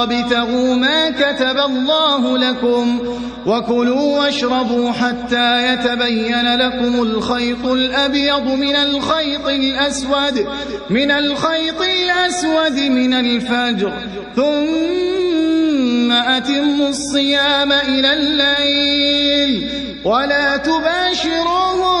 وابتغوا ما كتب الله لكم وكلوا واشربوا حتى يتبين لكم الخيط الأبيض من الخيط الأسود من الخيط الأسود من الفجر ثم أتموا الصيام إلى الليل ولا تباشروهن